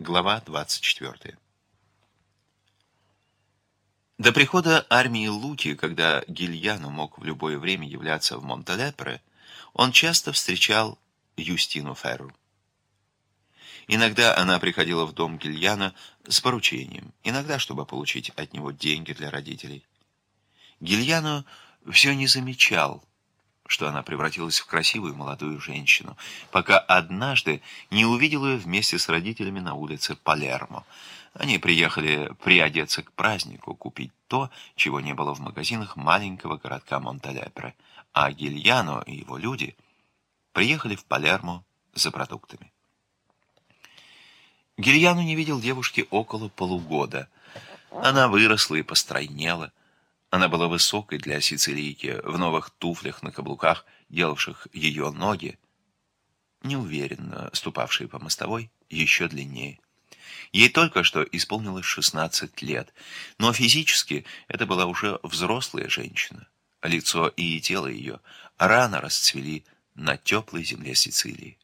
Глава 24. До прихода армии Луки, когда Гильяно мог в любое время являться в Монталепре, он часто встречал Юстину Ферру. Иногда она приходила в дом Гильяна с поручением, иногда, чтобы получить от него деньги для родителей. Гильяно все не замечал, что она превратилась в красивую молодую женщину, пока однажды не увидел ее вместе с родителями на улице Палермо. Они приехали приодеться к празднику, купить то, чего не было в магазинах маленького городка Монталепре, а Гильяно и его люди приехали в Палермо за продуктами. Гильяно не видел девушки около полугода. Она выросла и постройнела, она была высокой для сицилийки, в новых туфлях на каблуках, делавших ее ноги, неуверенно ступавшие по мостовой, еще длиннее. Ей только что исполнилось 16 лет, но физически это была уже взрослая женщина. Лицо и тело ее рано расцвели на теплой земле Сицилии.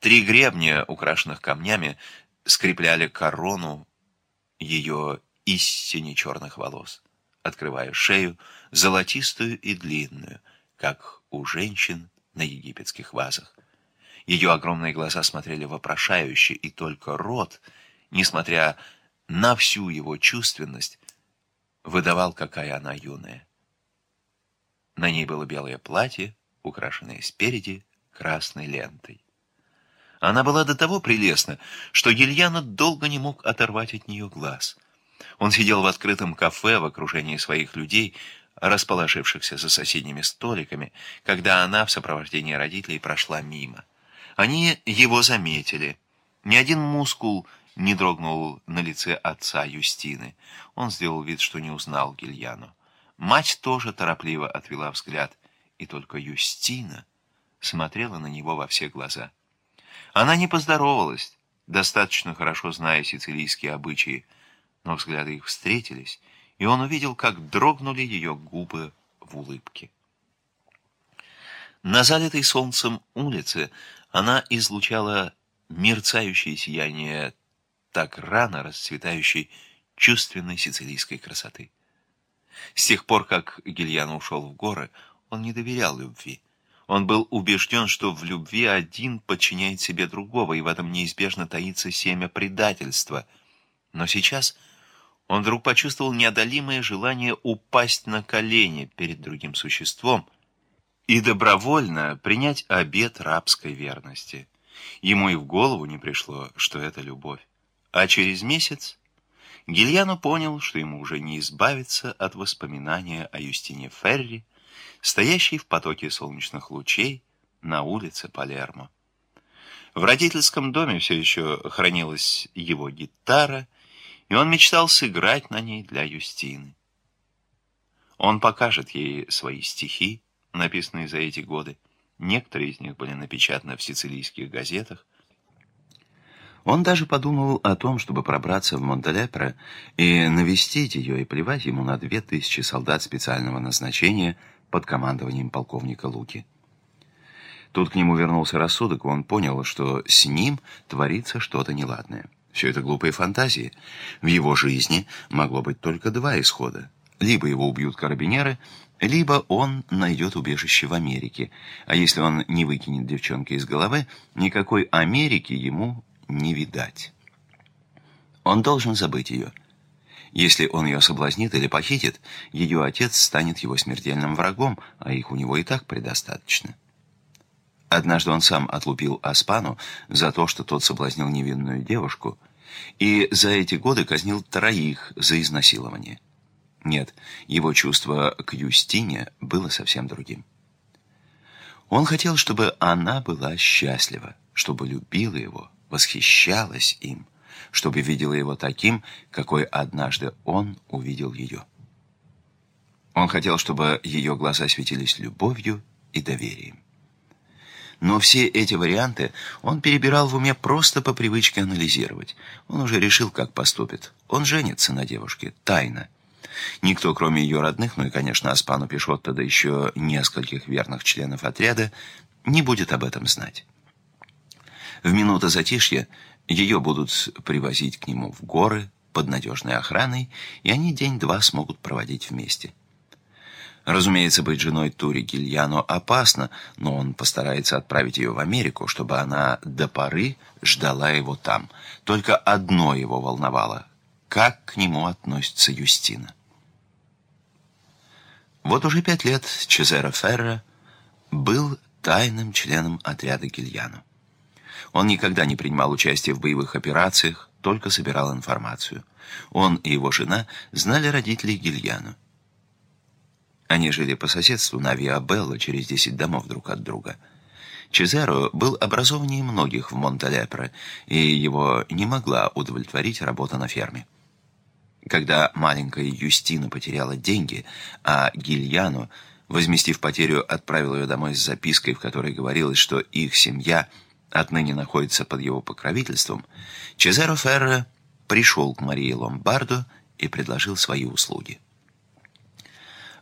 Три гребня, украшенных камнями, скрепляли корону ее истине черных волос открывая шею, золотистую и длинную, как у женщин на египетских вазах. Ее огромные глаза смотрели вопрошающе, и только рот, несмотря на всю его чувственность, выдавал, какая она юная. На ней было белое платье, украшенное спереди красной лентой. Она была до того прелестна, что Гильяна долго не мог оторвать от нее глаз — он сидел в открытом кафе в окружении своих людей, расположившихся за соседними столиками, когда она в сопровождении родителей прошла мимо. Они его заметили. Ни один мускул не дрогнул на лице отца Юстины. Он сделал вид, что не узнал Гильяну. Мать тоже торопливо отвела взгляд, и только Юстина смотрела на него во все глаза. Она не поздоровалась, достаточно хорошо зная сицилийские обычаи, но взгляды их встретились, и он увидел, как дрогнули ее губы в улыбке. На залитой солнцем улице она излучала мерцающее сияние так рано расцветающей чувственной сицилийской красоты. С тех пор, как Гильяно ушел в горы, он не доверял любви. Он был убежден, что в любви один подчиняет себе другого, и в этом неизбежно таится семя предательства. Но сейчас он вдруг почувствовал неодолимое желание упасть на колени перед другим существом и добровольно принять обет рабской верности. Ему и в голову не пришло, что это любовь. А через месяц Гильяно понял, что ему уже не избавиться от воспоминания о Юстине Ферри, стоящей в потоке солнечных лучей на улице Палермо. В родительском доме все еще хранилась его гитара, и он мечтал сыграть на ней для Юстины. Он покажет ей свои стихи, написанные за эти годы. Некоторые из них были напечатаны в сицилийских газетах. Он даже подумывал о том, чтобы пробраться в Монталепре и навестить ее, и плевать ему на две тысячи солдат специального назначения под командованием полковника Луки. Тут к нему вернулся рассудок, и он понял, что с ним творится что-то неладное. Все это глупые фантазии. В его жизни могло быть только два исхода. Либо его убьют карабинеры, либо он найдет убежище в Америке. А если он не выкинет девчонки из головы, никакой Америки ему не видать. Он должен забыть ее. Если он ее соблазнит или похитит, ее отец станет его смертельным врагом, а их у него и так предостаточно. Однажды он сам отлупил Аспану за то, что тот соблазнил невинную девушку, и за эти годы казнил троих за изнасилование. Нет, его чувство к Юстине было совсем другим. Он хотел, чтобы она была счастлива, чтобы любила его, восхищалась им, чтобы видела его таким, какой однажды он увидел ее. Он хотел, чтобы ее глаза светились любовью и доверием. Но все эти варианты он перебирал в уме просто по привычке анализировать. Он уже решил, как поступит. Он женится на девушке, тайно. Никто, кроме ее родных, ну и, конечно, Аспану Пишотто, да еще нескольких верных членов отряда, не будет об этом знать. В минуту затишья Ее будут привозить к нему в горы под надежной охраной, и они день-два смогут проводить вместе. Разумеется, быть женой Тури Гильяно опасно, но он постарается отправить ее в Америку, чтобы она до поры ждала его там. Только одно его волновало — как к нему относится Юстина. Вот уже пять лет Чезаро Ферро был тайным членом отряда Гильяно. Он никогда не принимал участие в боевых операциях, только собирал информацию. Он и его жена знали родителей Гильяно. Они жили по соседству на Виабелло через 10 домов друг от друга. Чезаро был образованнее многих в Монталепре, и его не могла удовлетворить работа на ферме. Когда маленькая Юстина потеряла деньги, а Гильяно, возместив потерю, отправил ее домой с запиской, в которой говорилось, что их семья отныне находится под его покровительством, Чезаро Ферро пришел к Марии Ломбардо и предложил свои услуги.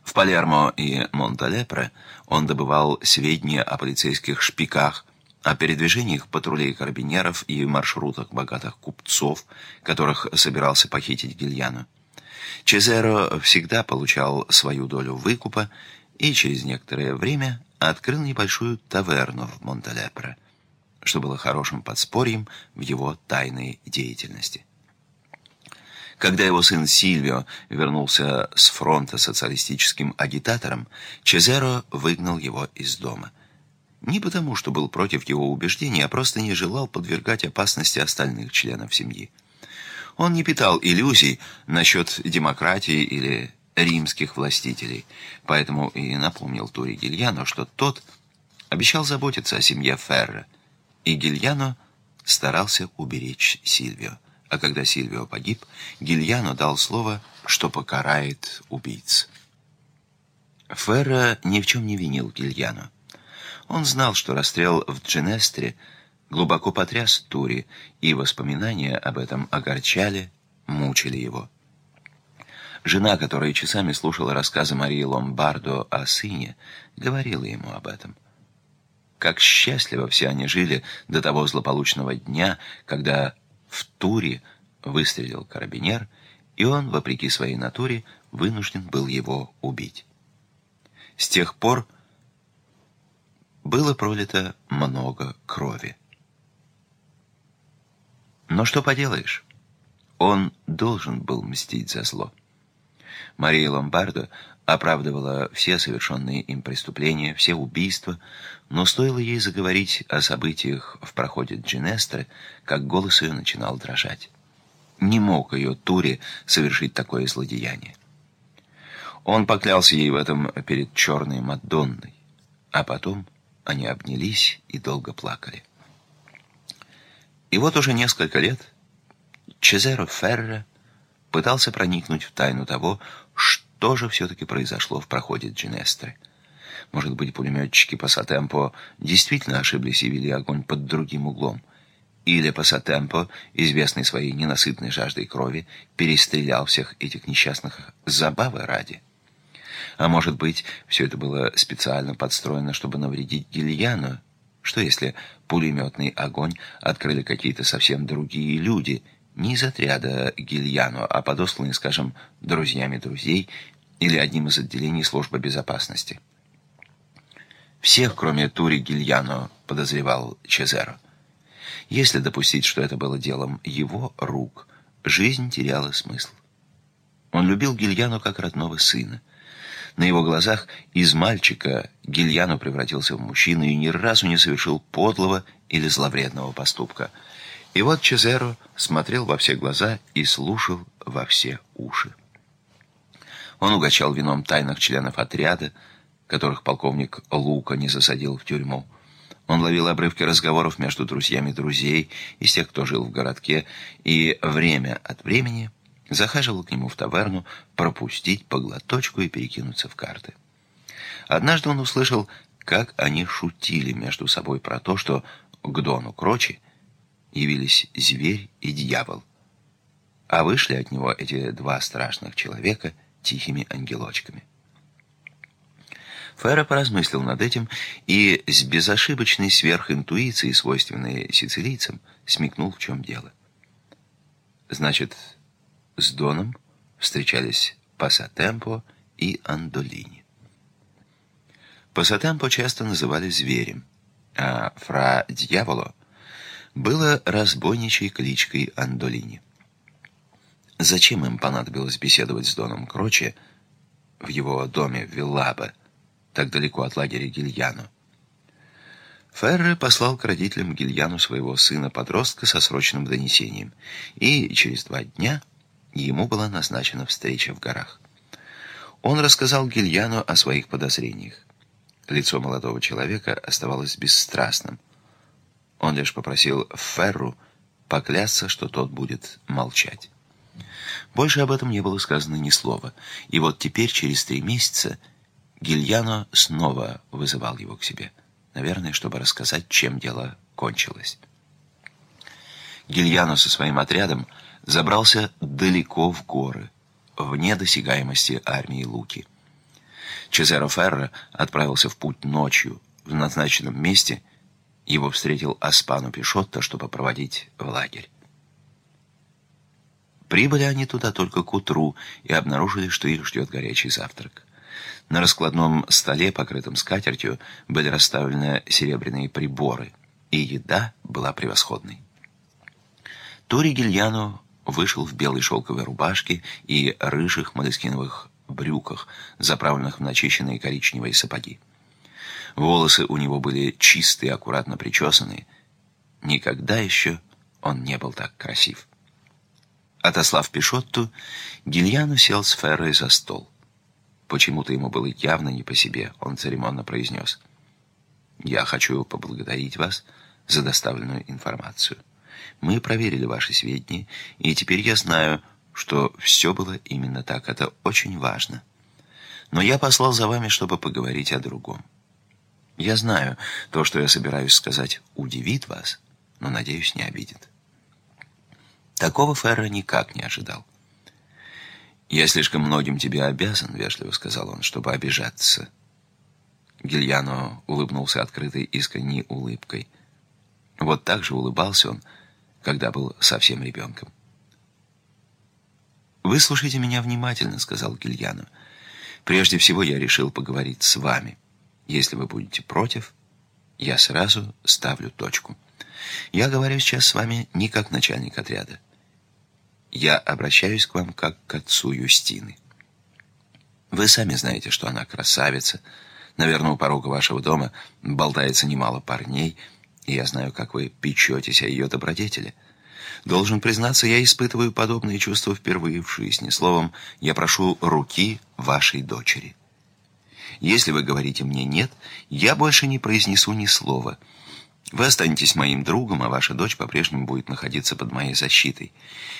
В Палермо и Монталепре он добывал сведения о полицейских шпиках, о передвижениях патрулей карабинеров и маршрутах богатых купцов, которых собирался похитить Гильяну. Чезеро всегда получал свою долю выкупа и через некоторое время открыл небольшую таверну в Монталепре, что было хорошим подспорьем в его тайной деятельности. Когда его сын Сильвио вернулся с фронта социалистическим агитатором, Чезеро выгнал его из дома. Не потому, что был против его убеждений, а просто не желал подвергать опасности остальных членов семьи. Он не питал иллюзий насчет демократии или римских властителей, поэтому и напомнил Тури Гильяно, что тот обещал заботиться о семье Ферра, и Гильяно старался уберечь Сильвио а когда Сильвио погиб, Гильяно дал слово, что покарает убийц. Ферра ни в чем не винил Гильяно. Он знал, что расстрел в Дженестре глубоко потряс Тури, и воспоминания об этом огорчали, мучили его. Жена, которая часами слушала рассказы Марии Ломбардо о сыне, говорила ему об этом. Как счастливо все они жили до того злополучного дня, когда в Туре выстрелил карабинер, и он, вопреки своей натуре, вынужден был его убить. С тех пор было пролито много крови. Но что поделаешь? Он должен был мстить за зло. Мария Ломбардо оправдывала все совершенные им преступления, все убийства, но стоило ей заговорить о событиях в проходе Джинестры, как голос ее начинал дрожать. Не мог ее Тури совершить такое злодеяние. Он поклялся ей в этом перед черной Мадонной, а потом они обнялись и долго плакали. И вот уже несколько лет Чезеро Ферре пытался проникнуть в тайну того, что что же все-таки произошло в проходе Джинестры? Может быть, пулеметчики Пассатемпо действительно ошиблись и вели огонь под другим углом? Или Пассатемпо, известный своей ненасытной жаждой крови, перестрелял всех этих несчастных забавы ради? А может быть, все это было специально подстроено, чтобы навредить Гильяну? Что если пулеметный огонь открыли какие-то совсем другие люди – не из отряда Гильяно, а подосланный, скажем, друзьями друзей или одним из отделений службы безопасности. Всех, кроме Тури Гильяно, подозревал Чезеро. Если допустить, что это было делом его рук, жизнь теряла смысл. Он любил Гильяно как родного сына. На его глазах из мальчика Гильяно превратился в мужчину и ни разу не совершил подлого или зловредного поступка – и вот Чезеро смотрел во все глаза и слушал во все уши. Он угощал вином тайных членов отряда, которых полковник Лука не засадил в тюрьму. Он ловил обрывки разговоров между друзьями друзей из тех, кто жил в городке, и время от времени захаживал к нему в таверну пропустить по и перекинуться в карты. Однажды он услышал, как они шутили между собой про то, что к Дону Крочи явились зверь и дьявол. А вышли от него эти два страшных человека тихими ангелочками. Ферро поразмыслил над этим и с безошибочной сверхинтуицией, свойственной сицилийцам, смекнул, в чем дело. Значит, с Доном встречались Пассатемпо и Андолини. Пассатемпо часто называли зверем, а фра Дьяволо было разбойничей кличкой Андолини. Зачем им понадобилось беседовать с Доном Кроче в его доме в Виллабе, так далеко от лагеря Гильяно? Ферре послал к родителям Гильяну своего сына-подростка со срочным донесением, и через два дня ему была назначена встреча в горах. Он рассказал Гильяну о своих подозрениях. Лицо молодого человека оставалось бесстрастным. Он лишь попросил Ферру поклясться, что тот будет молчать. Больше об этом не было сказано ни слова. И вот теперь, через три месяца, Гильяно снова вызывал его к себе. Наверное, чтобы рассказать, чем дело кончилось. Гильяно со своим отрядом забрался далеко в горы, вне досягаемости армии Луки. Чезаро Ферро отправился в путь ночью. В назначенном месте его встретил Аспану Пишотто, чтобы проводить в лагерь. Прибыли они туда только к утру и обнаружили, что их ждет горячий завтрак. На раскладном столе, покрытом скатертью, были расставлены серебряные приборы, и еда была превосходной. Тори Гильяно вышел в белой шелковой рубашке и рыжих молескиновых брюках, заправленных в начищенные коричневые сапоги. Волосы у него были чистые, аккуратно причесанные. Никогда еще он не был так красив. Отослав Пишотту, Гильяну сел с Феррой за стол. Почему-то ему было явно не по себе. Он церемонно произнес. «Я хочу поблагодарить вас за доставленную информацию. Мы проверили ваши сведения, и теперь я знаю, что все было именно так. Это очень важно. Но я послал за вами, чтобы поговорить о другом. Я знаю, то, что я собираюсь сказать, удивит вас, но, надеюсь, не обидит». Такого Ферра никак не ожидал. «Я слишком многим тебе обязан», — вежливо сказал он, — «чтобы обижаться». Гильяно улыбнулся открытой искренней улыбкой. Вот так же улыбался он, когда был совсем ребенком. «Выслушайте меня внимательно», — сказал Гильяно. «Прежде всего я решил поговорить с вами. Если вы будете против, я сразу ставлю точку. Я говорю сейчас с вами не как начальник отряда. Я обращаюсь к вам как к отцу Юстины. Вы сами знаете, что она красавица. Наверное, у порога вашего дома болтается немало парней, и я знаю, как вы печетесь о ее добродетели. Должен признаться, я испытываю подобные чувства впервые в жизни. Словом, я прошу руки вашей дочери. Если вы говорите мне «нет», я больше не произнесу ни слова — вы останетесь моим другом, а ваша дочь по-прежнему будет находиться под моей защитой.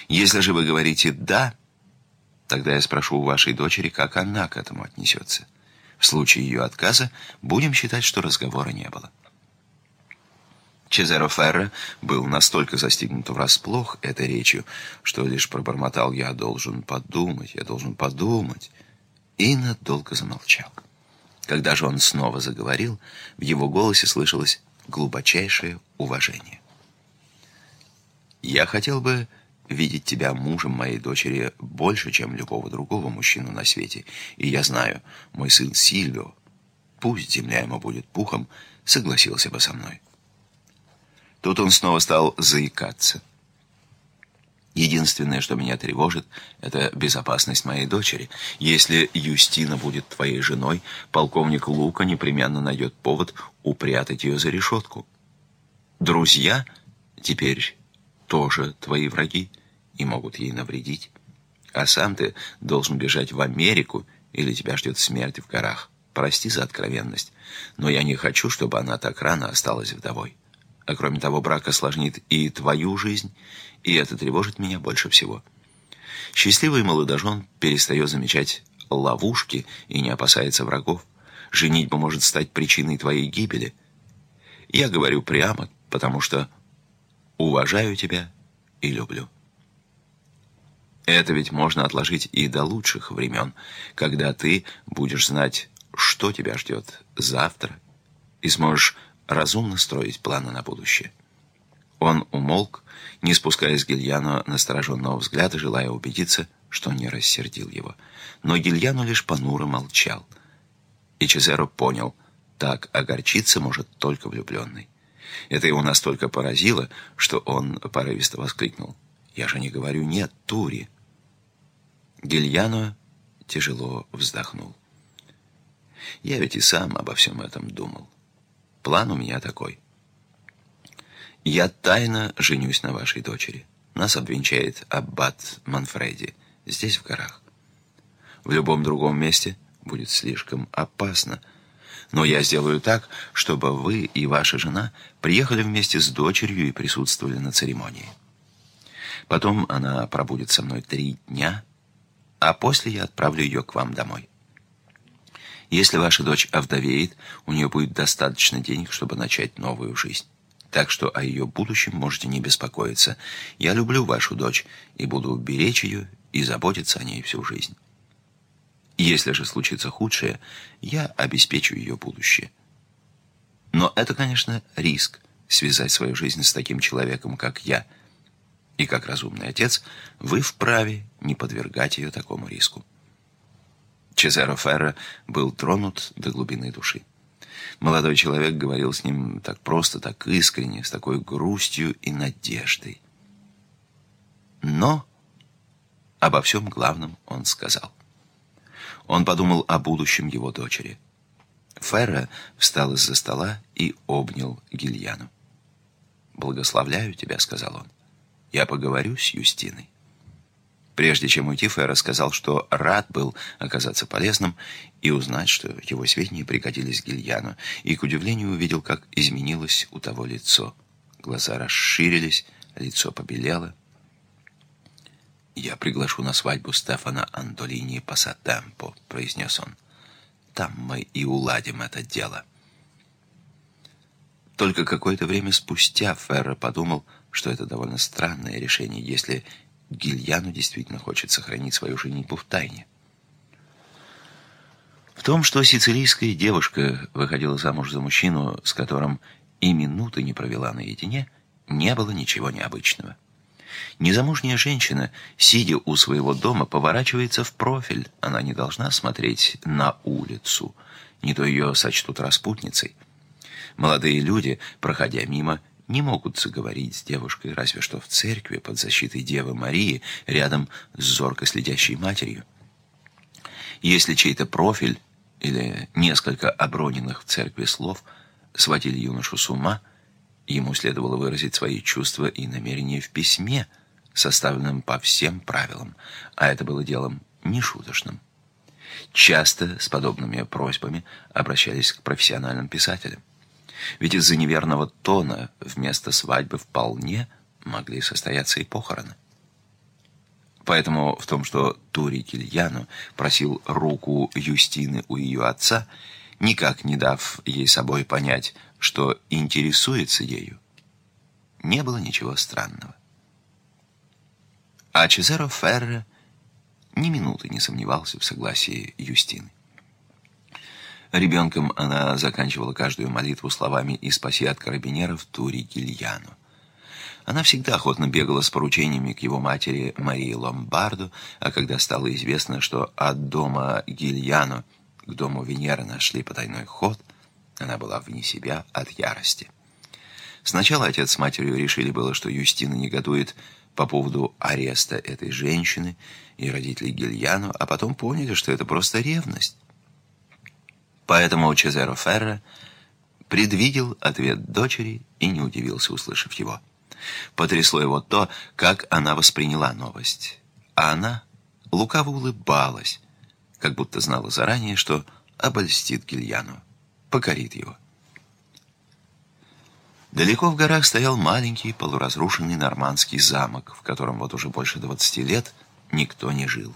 Если же вы говорите «да», тогда я спрошу у вашей дочери, как она к этому отнесется. В случае ее отказа будем считать, что разговора не было. Чезаро Ферро был настолько застигнут врасплох этой речью, что лишь пробормотал «я должен подумать, я должен подумать» и надолго замолчал. Когда же он снова заговорил, в его голосе слышалось глубочайшее уважение. Я хотел бы видеть тебя мужем моей дочери больше, чем любого другого мужчину на свете. И я знаю, мой сын Сильвио, пусть земля ему будет пухом, согласился бы со мной. Тут он снова стал заикаться. Единственное, что меня тревожит, это безопасность моей дочери. Если Юстина будет твоей женой, полковник Лука непременно найдет повод упрятать ее за решетку. Друзья теперь тоже твои враги и могут ей навредить. А сам ты должен бежать в Америку, или тебя ждет смерть в горах. Прости за откровенность, но я не хочу, чтобы она так рано осталась вдовой. А кроме того, брак осложнит и твою жизнь, и это тревожит меня больше всего. Счастливый молодожен перестает замечать ловушки и не опасается врагов. Женитьба может стать причиной твоей гибели. Я говорю прямо, потому что уважаю тебя и люблю. Это ведь можно отложить и до лучших времен, когда ты будешь знать, что тебя ждет завтра, и сможешь разумно строить планы на будущее. Он умолк, не спуская с Гильяно настороженного взгляда, желая убедиться, что не рассердил его. Но Гильяно лишь понуро молчал. И Чезеро понял, так огорчиться может только влюбленный. Это его настолько поразило, что он порывисто воскликнул. «Я же не говорю «нет», Тури». Гильяно тяжело вздохнул. «Я ведь и сам обо всем этом думал. План у меня такой. Я тайно женюсь на вашей дочери. Нас обвенчает аббат Манфреди, здесь, в горах. В любом другом месте будет слишком опасно, но я сделаю так, чтобы вы и ваша жена приехали вместе с дочерью и присутствовали на церемонии. Потом она пробудет со мной три дня, а после я отправлю ее к вам домой. Если ваша дочь овдовеет, у нее будет достаточно денег, чтобы начать новую жизнь. Так что о ее будущем можете не беспокоиться. Я люблю вашу дочь и буду беречь ее и заботиться о ней всю жизнь. Если же случится худшее, я обеспечу ее будущее. Но это, конечно, риск связать свою жизнь с таким человеком, как я. И как разумный отец, вы вправе не подвергать ее такому риску. Чезаро Ферро был тронут до глубины души. Молодой человек говорил с ним так просто, так искренне, с такой грустью и надеждой. Но обо всем главном он сказал. Он подумал о будущем его дочери. Ферро встал из-за стола и обнял Гильяну. «Благословляю тебя», — сказал он. «Я поговорю с Юстиной». Прежде чем уйти, Ферро сказал, что рад был оказаться полезным и узнать, что его сведения пригодились Гильяну, и, к удивлению, увидел, как изменилось у того лицо. Глаза расширились, лицо побелело. «Я приглашу на свадьбу Стефана Андолини Пассатемпо», — произнес он. «Там мы и уладим это дело». Только какое-то время спустя Ферро подумал, что это довольно странное решение, если Гильяну действительно хочет сохранить свою женитьбу в тайне. В том, что сицилийская девушка выходила замуж за мужчину, с которым и минуты не провела наедине, не было ничего необычного. Незамужняя женщина, сидя у своего дома, поворачивается в профиль. Она не должна смотреть на улицу. Не то ее сочтут распутницей. Молодые люди, проходя мимо, не могут заговорить с девушкой, разве что в церкви под защитой Девы Марии, рядом с зорко следящей матерью. Если чей-то профиль или несколько оброненных в церкви слов сводили юношу с ума, ему следовало выразить свои чувства и намерения в письме, составленном по всем правилам, а это было делом нешуточным. Часто с подобными просьбами обращались к профессиональным писателям. Ведь из-за неверного тона вместо свадьбы вполне могли состояться и похороны. Поэтому в том, что Тури Кильяну просил руку Юстины у ее отца, никак не дав ей собой понять, что интересуется ею, не было ничего странного. А Чезаро Ферре ни минуты не сомневался в согласии Юстины. Ребенком она заканчивала каждую молитву словами «И спаси от карабинеров Тури Гильяну». Она всегда охотно бегала с поручениями к его матери Марии Ломбарду, а когда стало известно, что от дома Гильяну к дому Венеры нашли потайной ход, она была вне себя от ярости. Сначала отец с матерью решили было, что Юстина негодует по поводу ареста этой женщины и родителей Гильяну, а потом поняли, что это просто ревность. Поэтому Чезаро Ферро предвидел ответ дочери и не удивился, услышав его. Потрясло его то, как она восприняла новость. А она лукаво улыбалась, как будто знала заранее, что обольстит Гильяну, покорит его. Далеко в горах стоял маленький полуразрушенный нормандский замок, в котором вот уже больше двадцати лет никто не жил.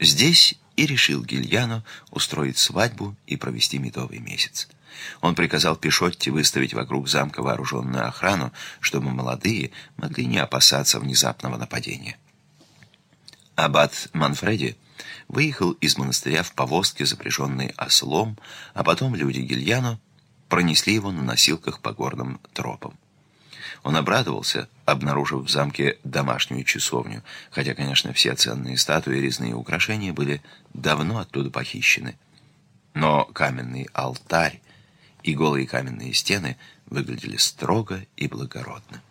Здесь и решил Гильяно устроить свадьбу и провести медовый месяц. Он приказал Пишотти выставить вокруг замка вооруженную охрану, чтобы молодые могли не опасаться внезапного нападения. Аббат Манфреди выехал из монастыря в повозке, запряженной ослом, а потом люди Гильяно пронесли его на носилках по горным тропам. Он обрадовался, обнаружив в замке домашнюю часовню, хотя, конечно, все ценные статуи и резные украшения были давно оттуда похищены. Но каменный алтарь и голые каменные стены выглядели строго и благородно.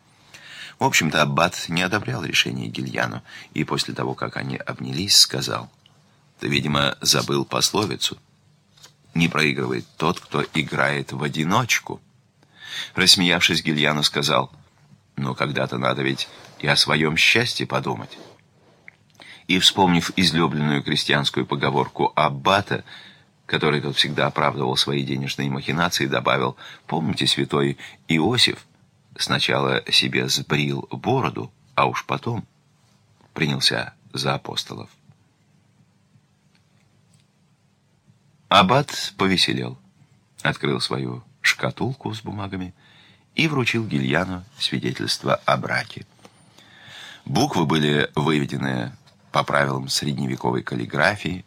В общем-то, Аббат не одобрял решение Гильяну, и после того, как они обнялись, сказал, «Ты, видимо, забыл пословицу. Не проигрывает тот, кто играет в одиночку». Рассмеявшись, Гильяну сказал, «Но когда-то надо ведь и о своем счастье подумать». И, вспомнив излюбленную крестьянскую поговорку Аббата, который тот всегда оправдывал свои денежные махинации, добавил, «Помните, святой Иосиф, Сначала себе сбрил бороду, а уж потом принялся за апостолов. Аббат повеселел, открыл свою шкатулку с бумагами и вручил Гильяну свидетельство о браке. Буквы были выведены по правилам средневековой каллиграфии,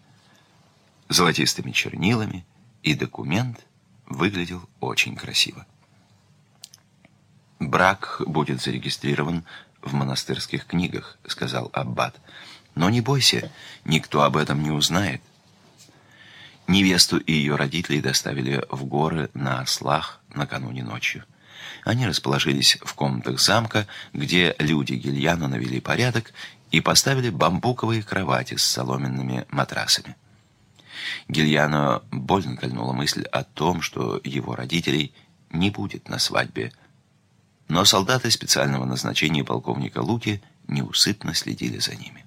золотистыми чернилами, и документ выглядел очень красиво. «Брак будет зарегистрирован в монастырских книгах», — сказал Аббат. «Но не бойся, никто об этом не узнает». Невесту и ее родителей доставили в горы на ослах накануне ночью. Они расположились в комнатах замка, где люди Гильяна навели порядок и поставили бамбуковые кровати с соломенными матрасами. Гильяно больно кольнула мысль о том, что его родителей не будет на свадьбе но солдаты специального назначения полковника Луки неусыпно следили за ними.